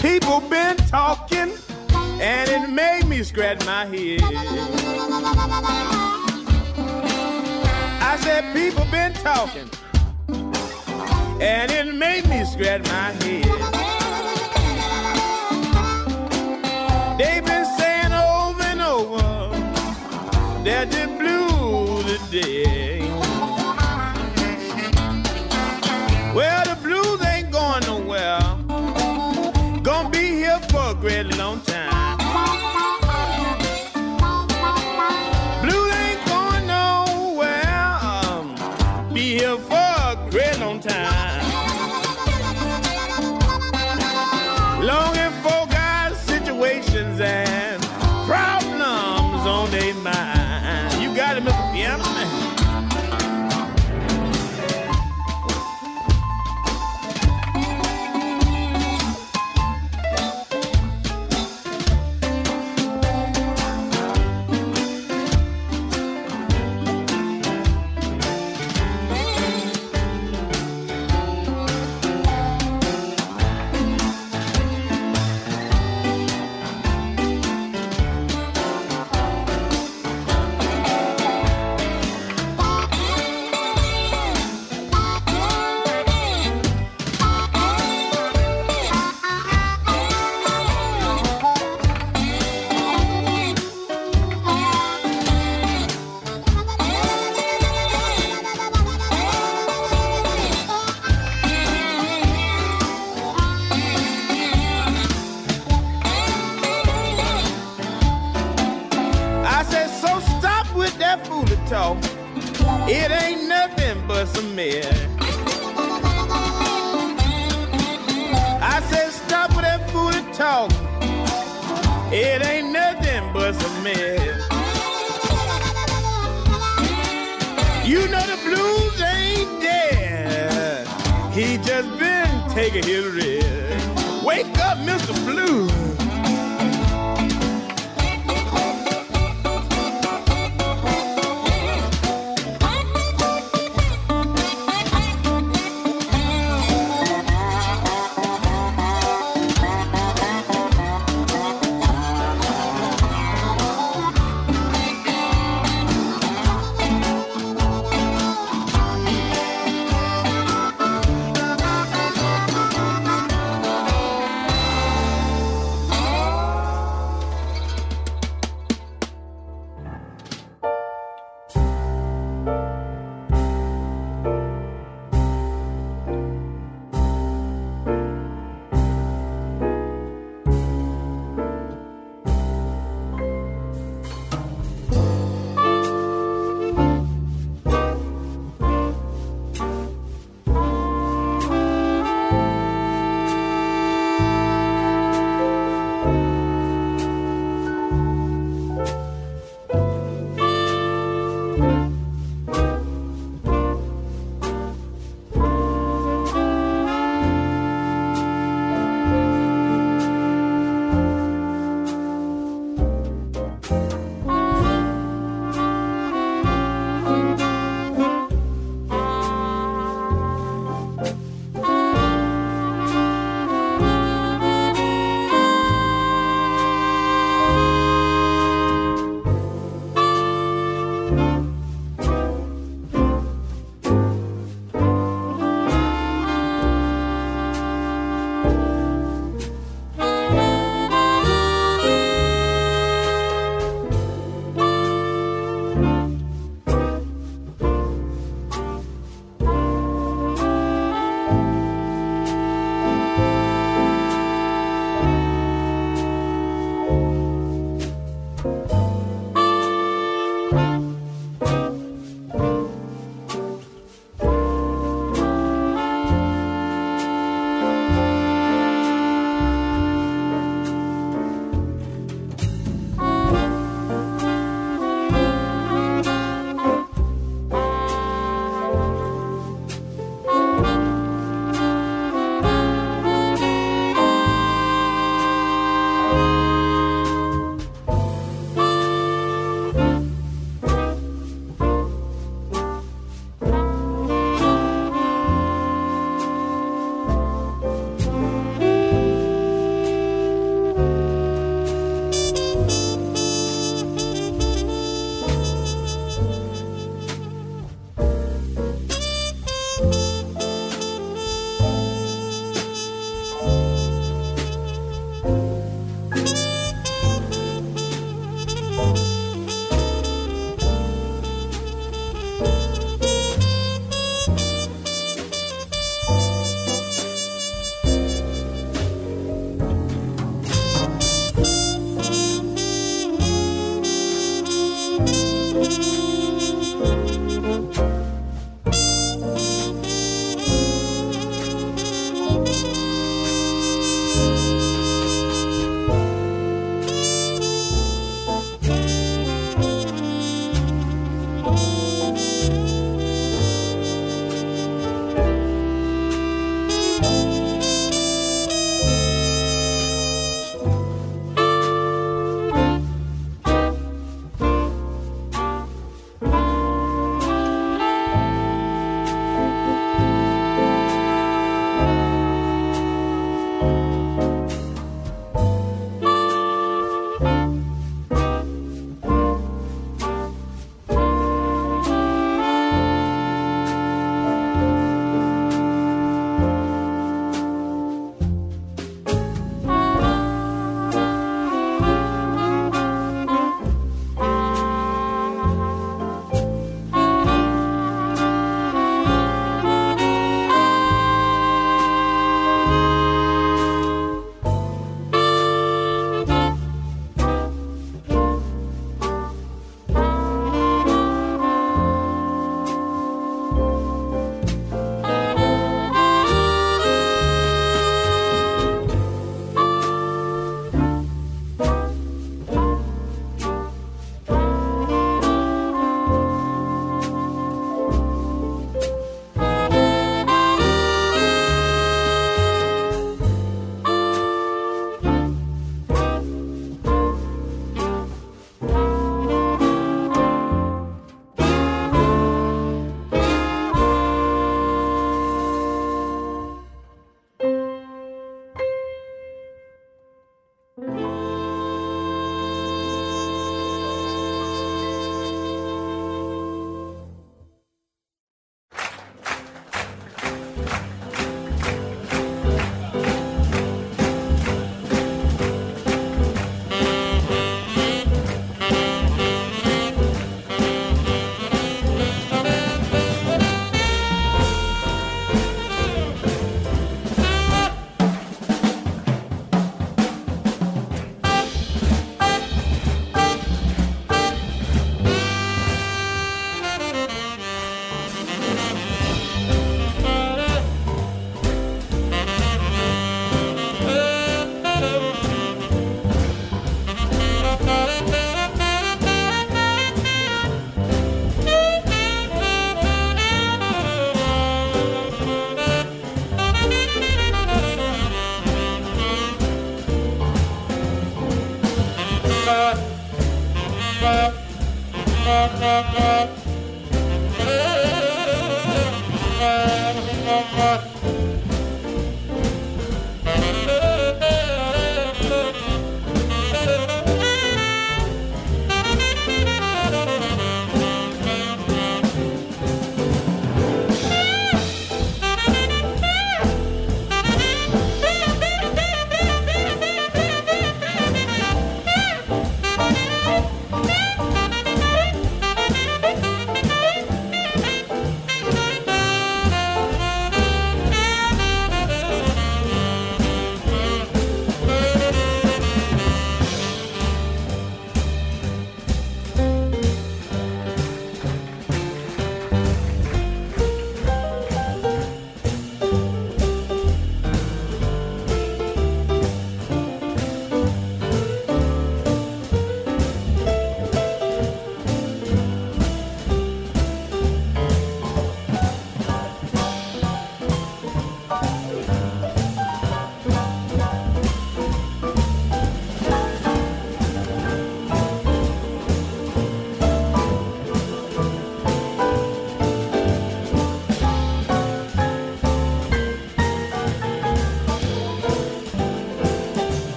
People been talking, and it made me scratch my head. I said, people been talking, and it made me scratch my head. They've been saying over and over that the blues are dead. Said, so stop with that foolish talk. It ain't nothing but some mess. I said, stop with that foolish talk. It ain't nothing but some mess. You know the blues ain't dead. He just been taking his rest.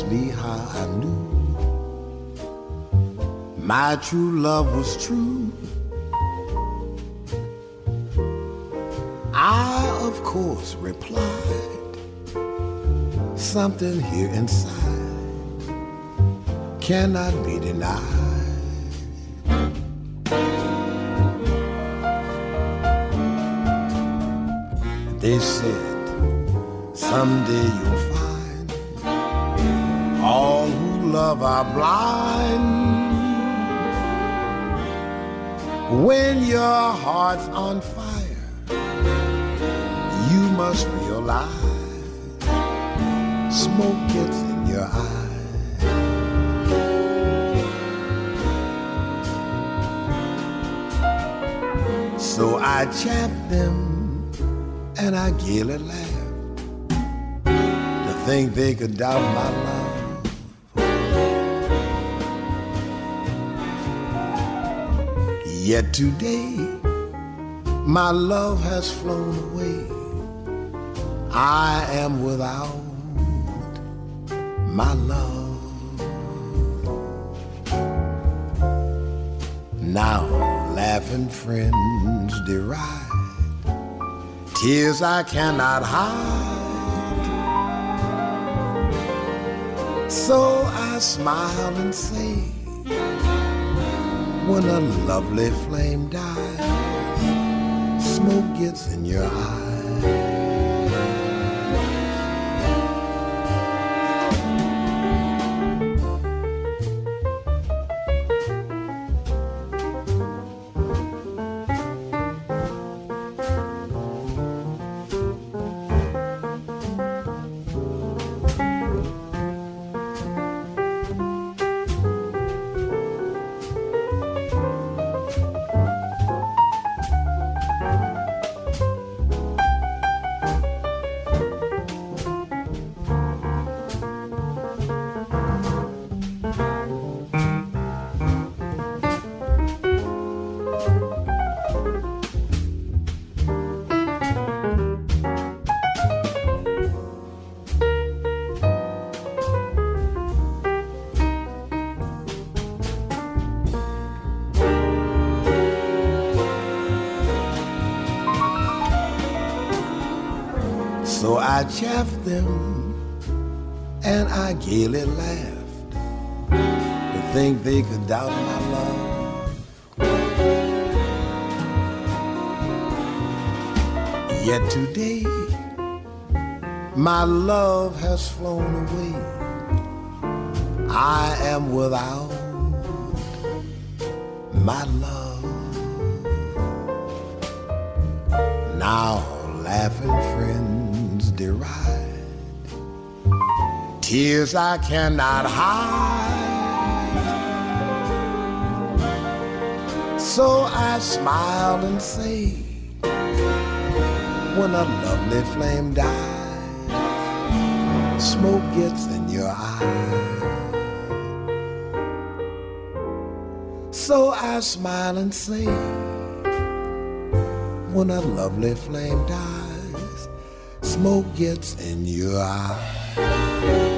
Ask me how I knew my true love was true. I, of course, replied, something here inside cannot be denied. They said, someday you'll are blind. When your heart's on fire, you must realize smoke gets in your eyes. So I chaff them and I gaily laugh to think they could doubt my love. Yet today, my love has flown away. I am without my love. Now, laughing friends deride tears I cannot hide. So I smile and say, when a lovely flame dies, smoke gets in your eyes. I gaily laughed to think they could doubt my love. Yet today, my love has flown away. I am without my love. Now, laughing friends deride tears I cannot hide. So I smile and say, when a lovely flame dies, smoke gets in your eye. So I smile and say, when a lovely flame dies, smoke gets in your eye.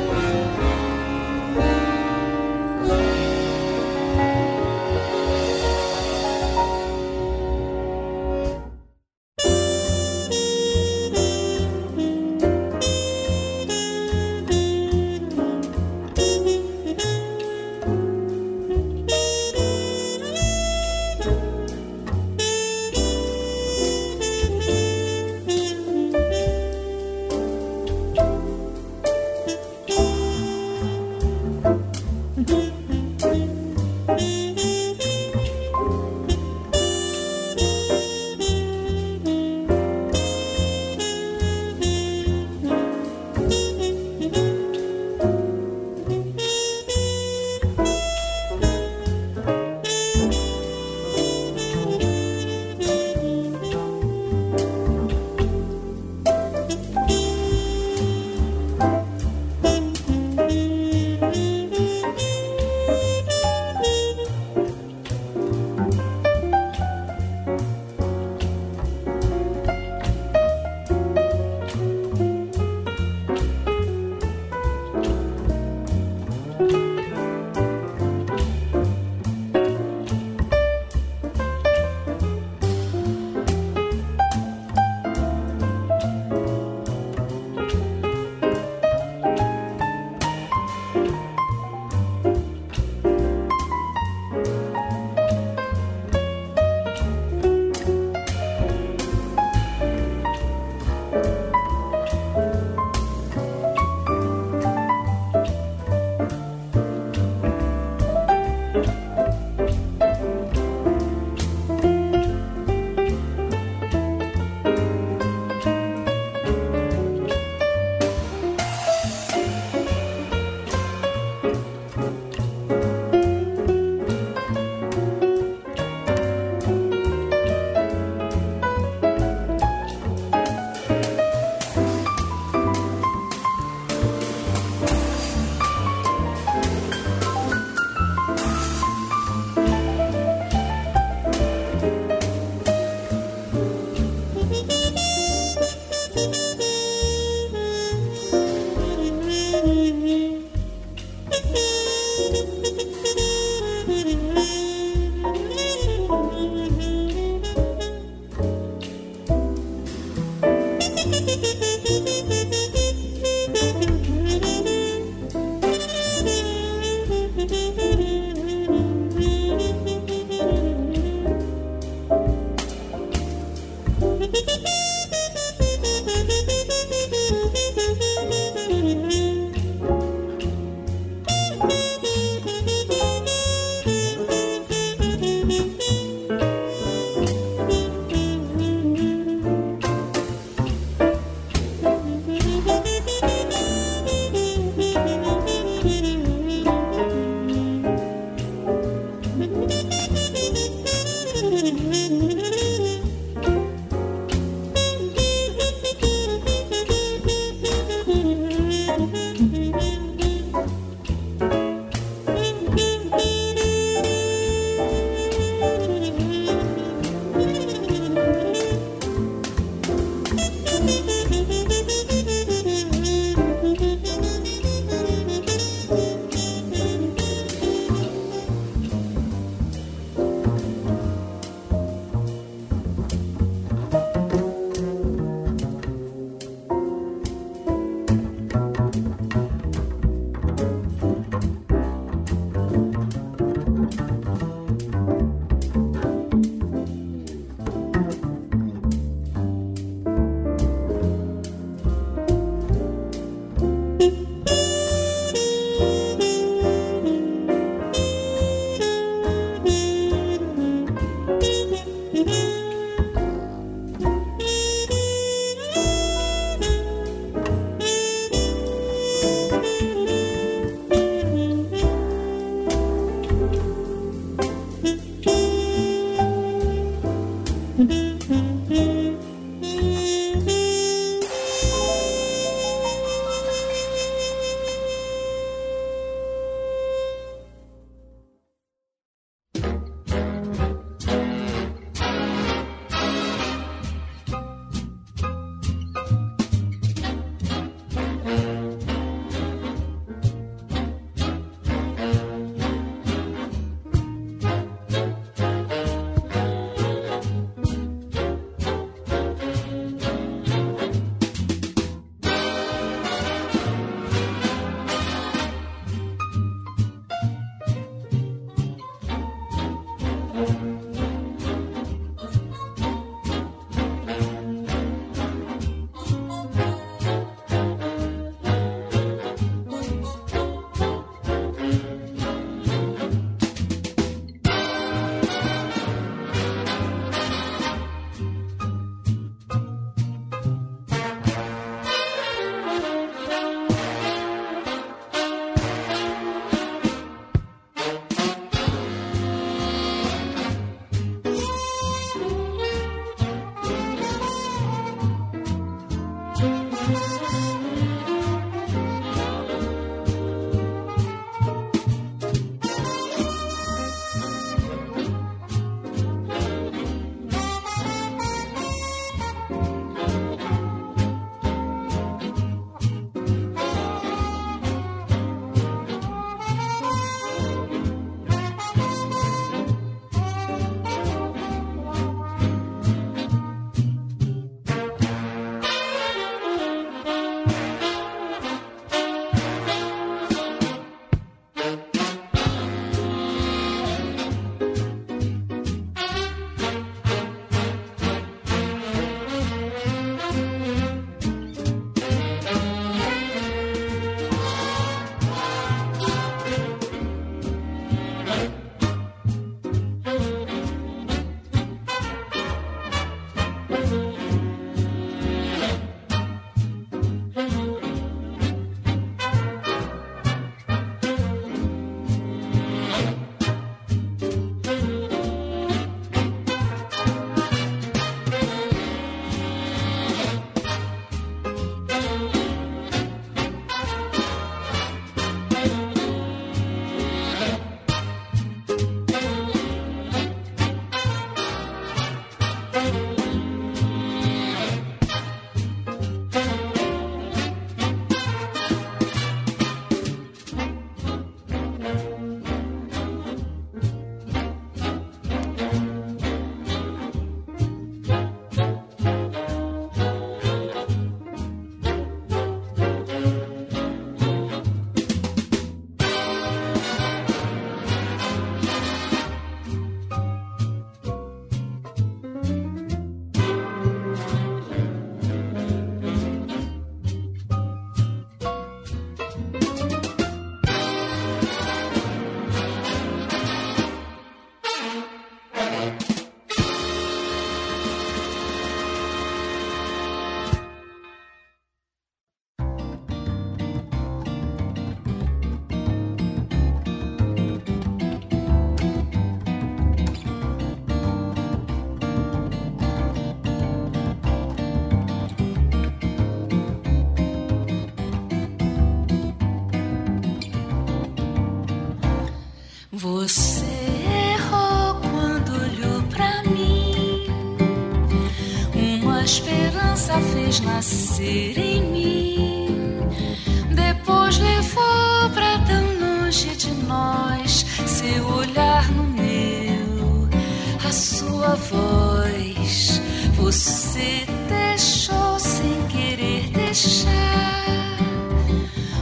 Sua voz. Você deixou sem querer deixar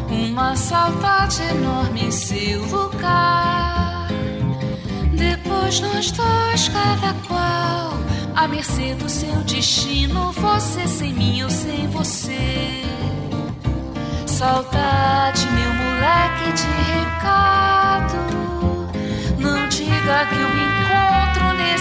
uma saudade enorme em seu lugar. Depois nós dois, cada qual à mercê do seu destino, você sem mim, eu sem você. Saudade, meu moleque de recado. Não diga que eu me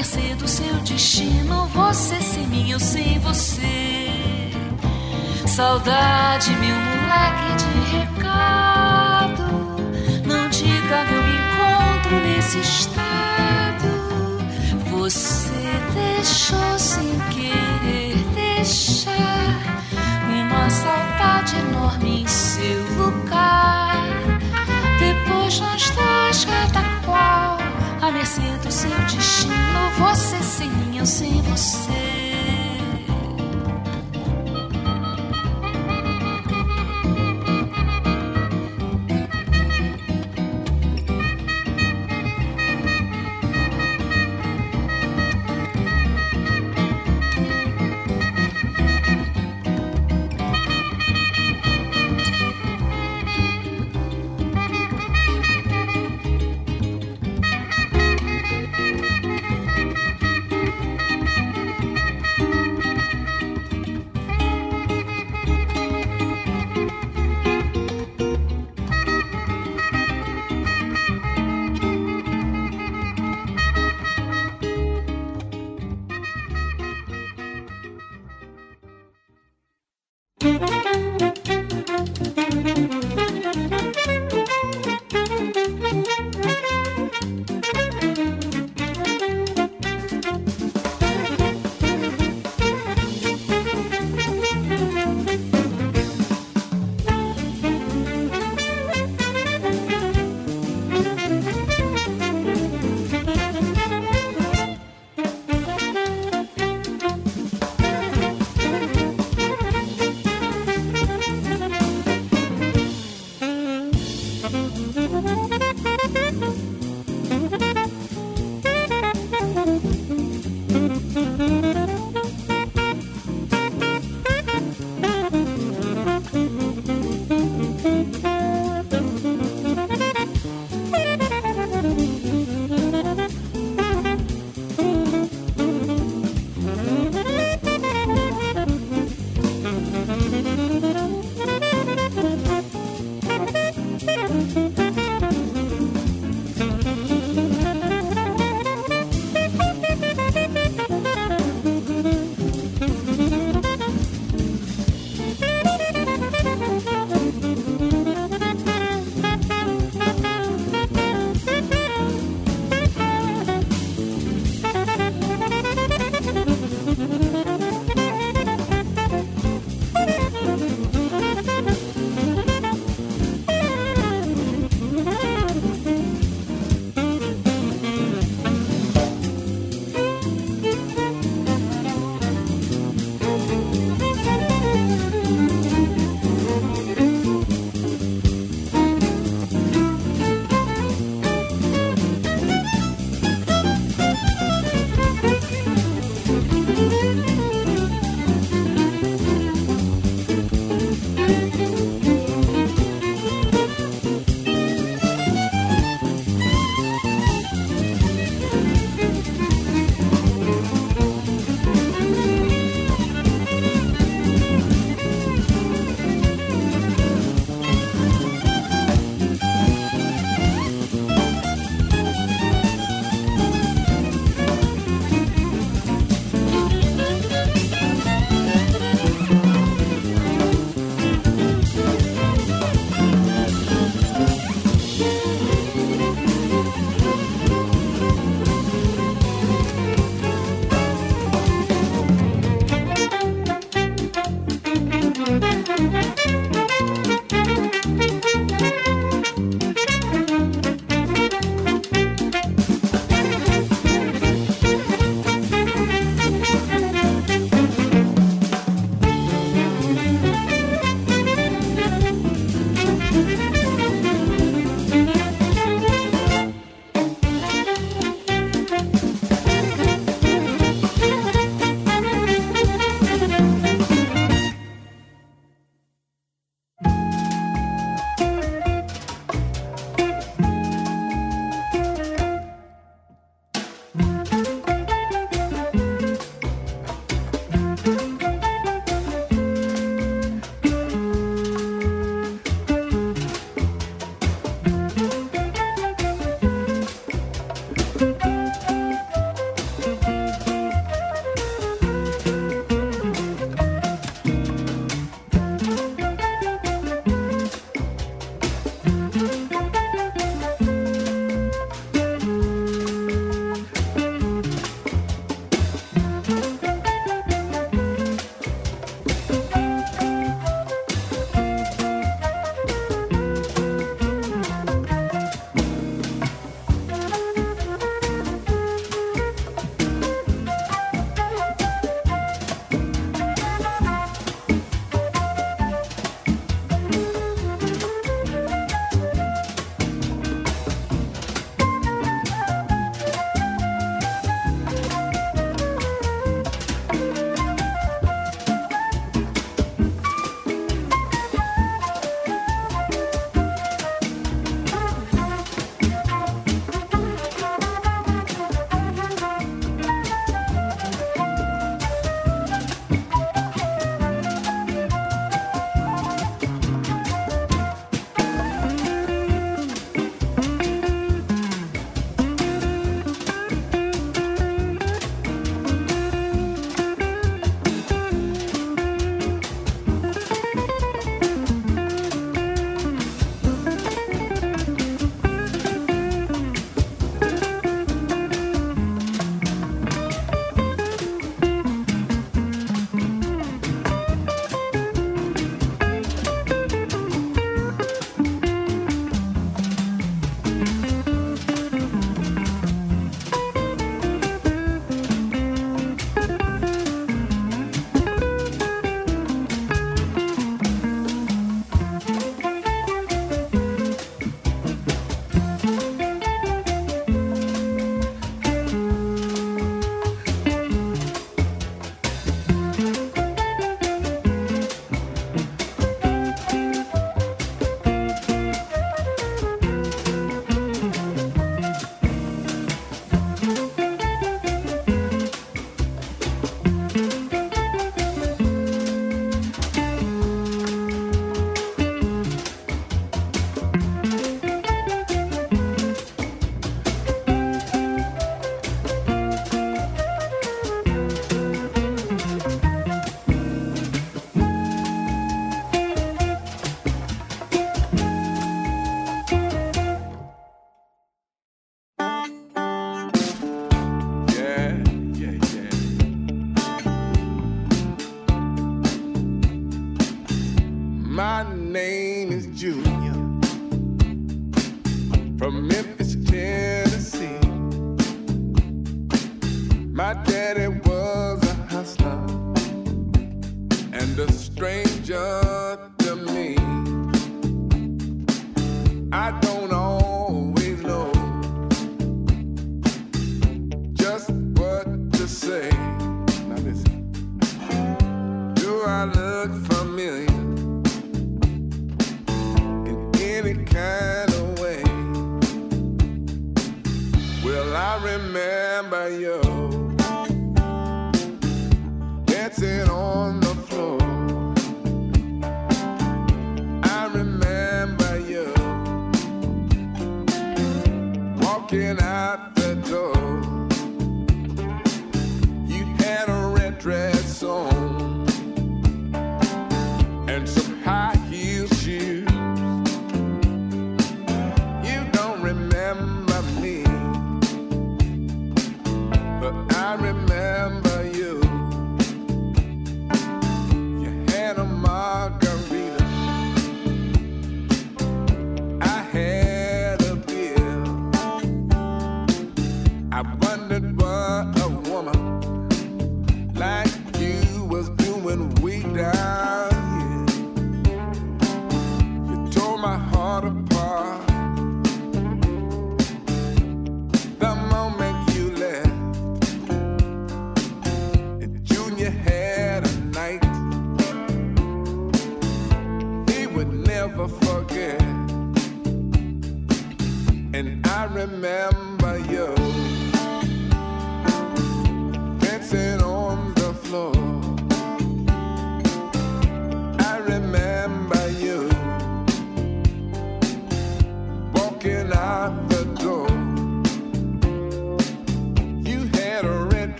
mercê do seu destino. Você sem mim, eu sem você. Saudade, meu moleque de recado. Não diga que eu me encontro nesse estado. Você deixou sem querer deixar uma saudade enorme em seu lugar. Depois nós dois, cada à mercê do seu destino. Você sem mim, eu sem você.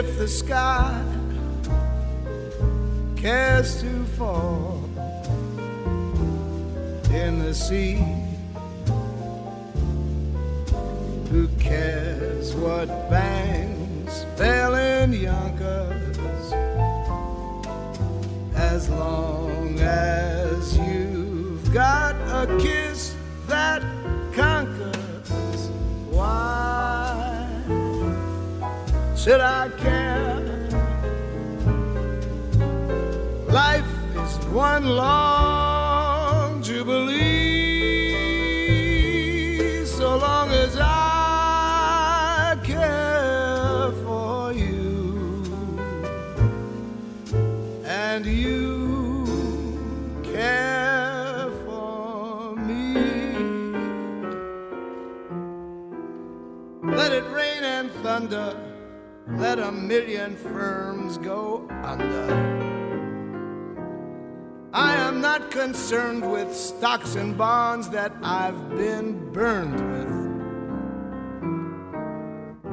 If the sky cares to fall in the sea. Who cares what bangs fell in Yonkers as long as you've got a kiss that conquers? Why should I care? Life is one long jubilee, so long as I care for you and you care for me. Let it rain and thunder, let a million firms go under. I am not concerned with stocks and bonds that I've been burned with.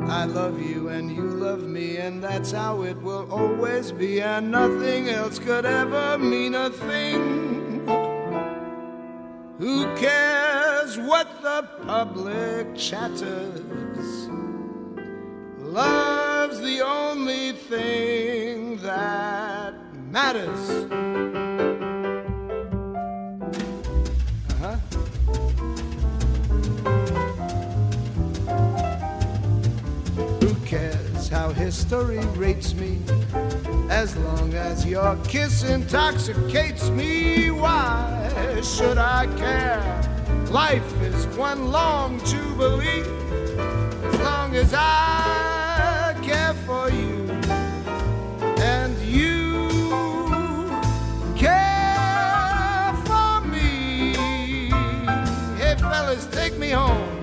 I love you and you love me, and that's how it will always be, and nothing else could ever mean a thing. Who cares what the public chatters? Love's the only thing that matters. Uh-huh. Who cares how history rates me? As long as your kiss intoxicates me, why should I care? Life is one long jubilee. As long as I me home.